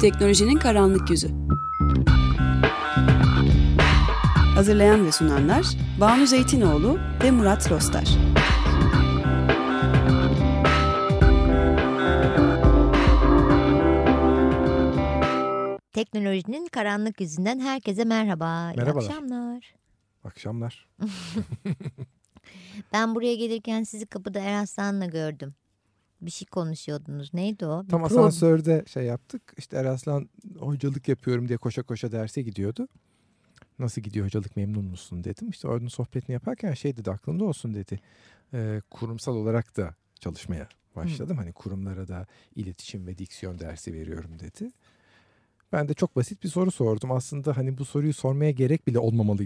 Teknolojinin karanlık yüzü. Hazırlayan ve sunanlar Banu Zeytinoğlu ve Murat Rostar. Teknolojinin karanlık yüzünden herkese merhaba. İyi Merhabalar. akşamlar. Akşamlar. Ben buraya gelirken sizi kapıda Eraslan'la gördüm. Bir şey konuşuyordunuz. Neydi o? Bir Tam pro- asansörde şey yaptık. İşte Eraslan hocalık yapıyorum diye koşa koşa derse gidiyordu. Nasıl gidiyor hocalık memnun musun dedim. İşte onun sohbetini yaparken şey dedi aklında olsun dedi. Ee, kurumsal olarak da çalışmaya başladım. Hani kurumlara da iletişim ve diksiyon dersi veriyorum dedi. Ben de çok basit bir soru sordum. Aslında hani bu soruyu sormaya gerek bile olmamalıydı